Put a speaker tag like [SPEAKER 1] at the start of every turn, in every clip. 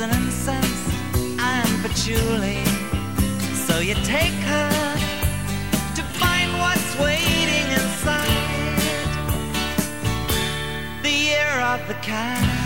[SPEAKER 1] and incense and patchouli. So you take her to find what's waiting inside the year of the cat.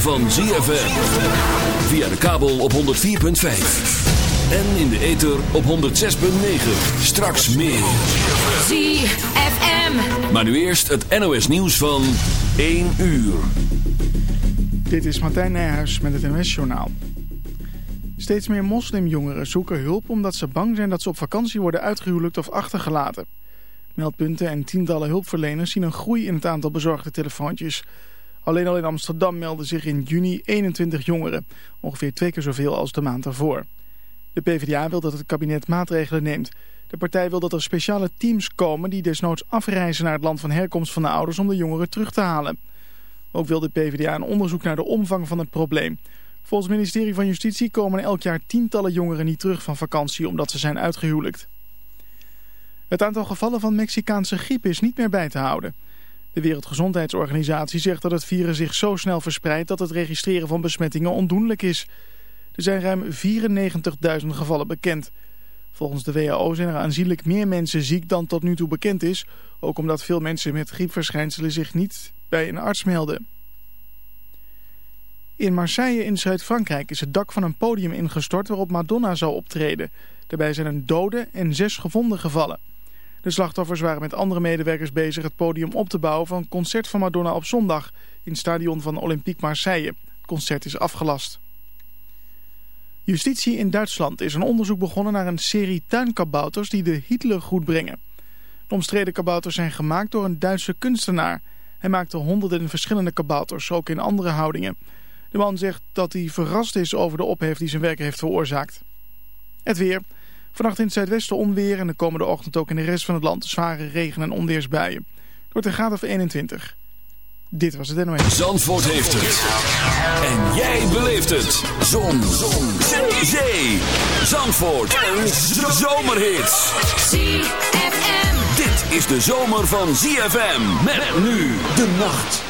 [SPEAKER 2] Van ZFM. Via de kabel op 104.5. En in de ether op 106.9. Straks meer.
[SPEAKER 3] ZFM.
[SPEAKER 2] Maar nu eerst het NOS nieuws van 1 uur.
[SPEAKER 4] Dit is Martijn Nijhuis met het NOS-journaal. Steeds meer moslimjongeren zoeken hulp omdat ze bang zijn dat ze op vakantie worden uitgehuwelijkt of achtergelaten. Meldpunten en tientallen hulpverleners zien een groei in het aantal bezorgde telefoontjes. Alleen al in Amsterdam melden zich in juni 21 jongeren, ongeveer twee keer zoveel als de maand daarvoor. De PvdA wil dat het kabinet maatregelen neemt. De partij wil dat er speciale teams komen die desnoods afreizen naar het land van herkomst van de ouders om de jongeren terug te halen. Ook wil de PvdA een onderzoek naar de omvang van het probleem. Volgens het ministerie van Justitie komen elk jaar tientallen jongeren niet terug van vakantie omdat ze zijn uitgehuwelijkt. Het aantal gevallen van Mexicaanse griep is niet meer bij te houden. De Wereldgezondheidsorganisatie zegt dat het virus zich zo snel verspreidt dat het registreren van besmettingen ondoenlijk is. Er zijn ruim 94.000 gevallen bekend. Volgens de WHO zijn er aanzienlijk meer mensen ziek dan tot nu toe bekend is. Ook omdat veel mensen met griepverschijnselen zich niet bij een arts melden. In Marseille in Zuid-Frankrijk is het dak van een podium ingestort waarop Madonna zou optreden. Daarbij zijn een dode en zes gewonden gevallen. De slachtoffers waren met andere medewerkers bezig het podium op te bouwen van een concert van Madonna op zondag in het stadion van Olympique Marseille. Het concert is afgelast. Justitie in Duitsland is een onderzoek begonnen naar een serie tuinkabouters die de Hitler goed brengen. De omstreden kabouters zijn gemaakt door een Duitse kunstenaar. Hij maakte honderden verschillende kabouters, ook in andere houdingen. De man zegt dat hij verrast is over de ophef die zijn werk heeft veroorzaakt. Het weer. Vannacht in het zuidwesten onweer en de komende ochtend ook in de rest van het land zware regen- en onweersbuien. Door de graad of 21. Dit was het NOS.
[SPEAKER 2] Zandvoort heeft het. En jij beleeft het. Zon. Zon. Zee. Zandvoort. Een zomerhit.
[SPEAKER 3] ZFM.
[SPEAKER 2] Dit is de zomer van ZFM. Met nu de nacht.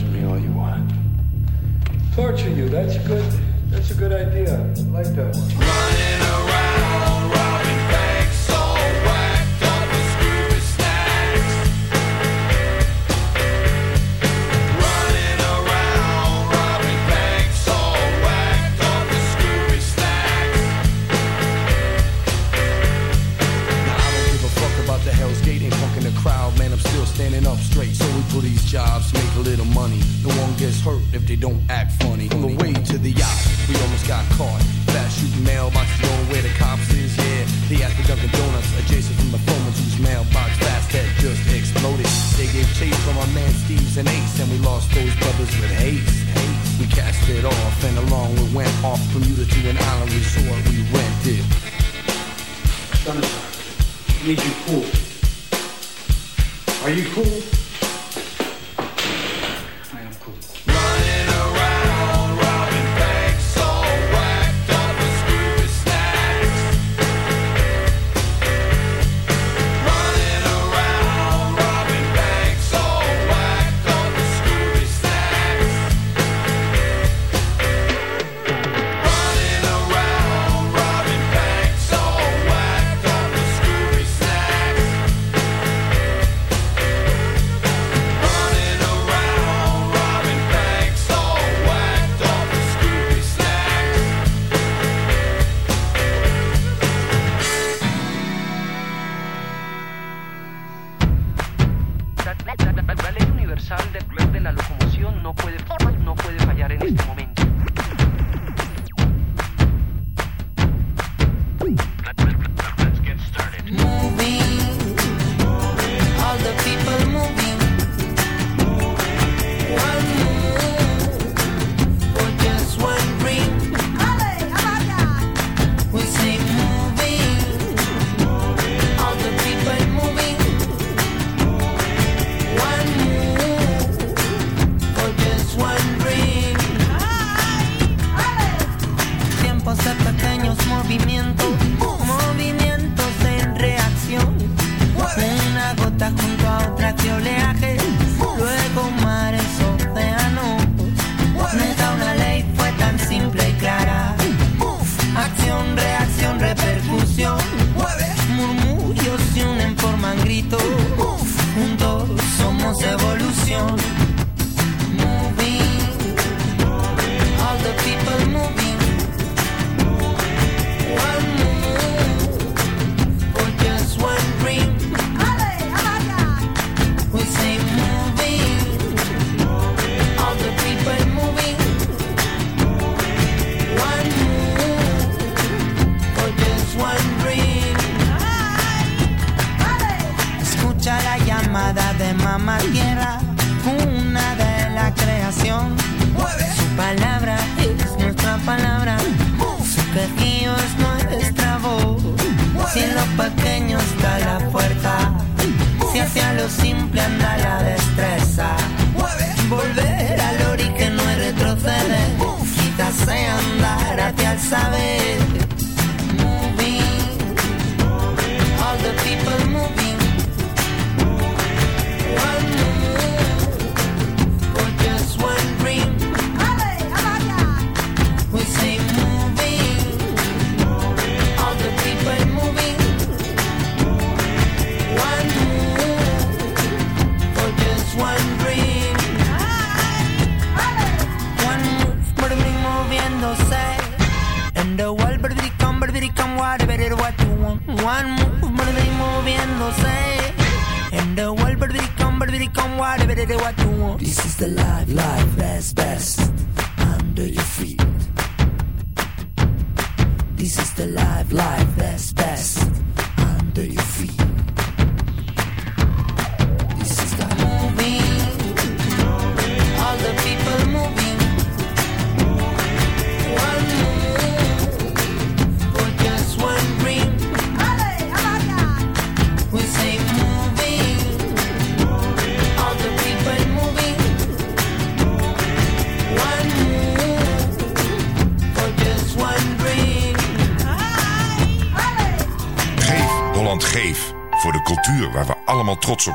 [SPEAKER 5] torture me all you want.
[SPEAKER 6] Torture you, that's a good, that's a good idea. I like that one.
[SPEAKER 7] Running around.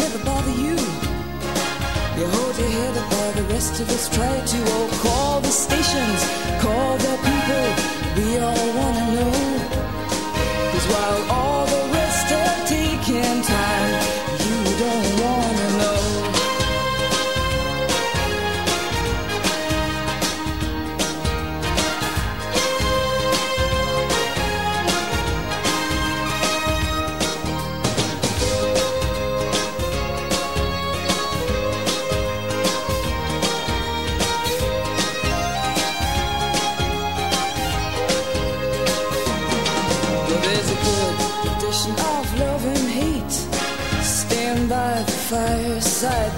[SPEAKER 1] never
[SPEAKER 8] bother you. You hold your head up while the rest of us, try to. Oh, call the stations. Call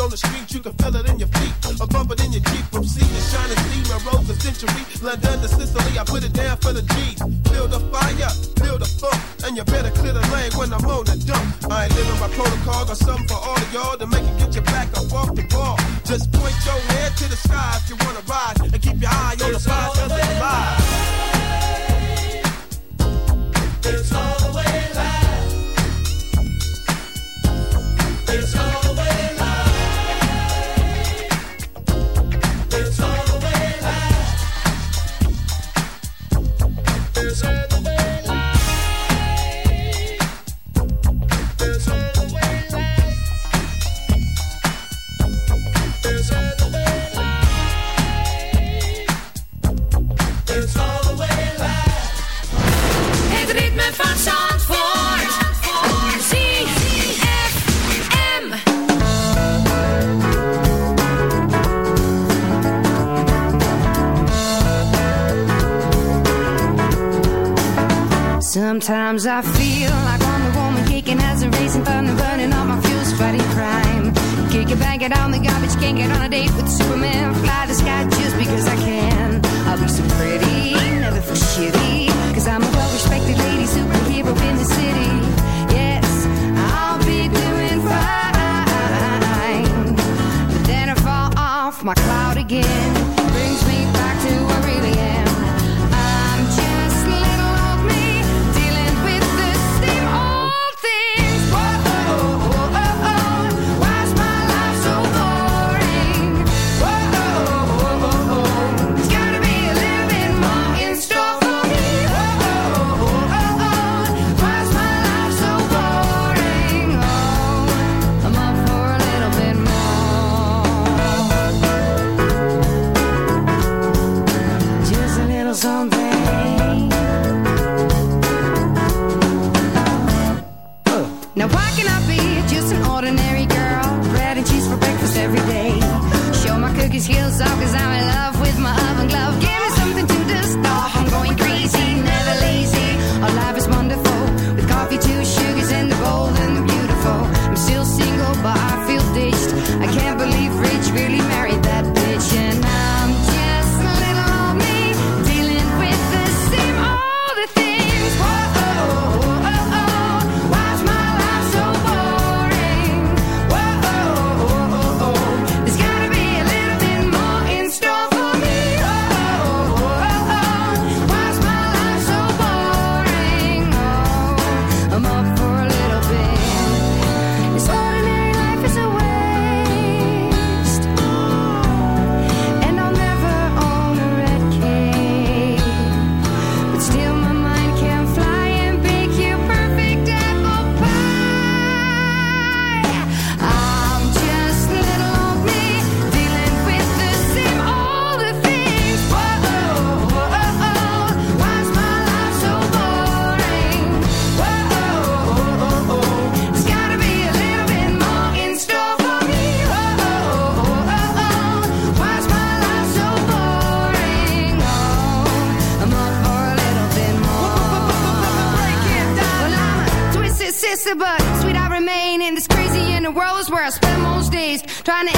[SPEAKER 9] On the street. You can feel it in your feet, or bump it in your Jeep. From sea to shining steam and rose a century. London to Sicily, I put it down for the G's. I
[SPEAKER 10] feel like I'm a woman kicking as a racing thunder, burning all my fuels, fighting crime. Kick it, bang it on the garbage, can't get on a date with Superman. Fly the sky just because I can. I'll be so pretty, never feel shitty. Cause I'm a well respected lady superhero in the city. Yes, I'll be doing fine. But then I fall off my cloud again. Trying to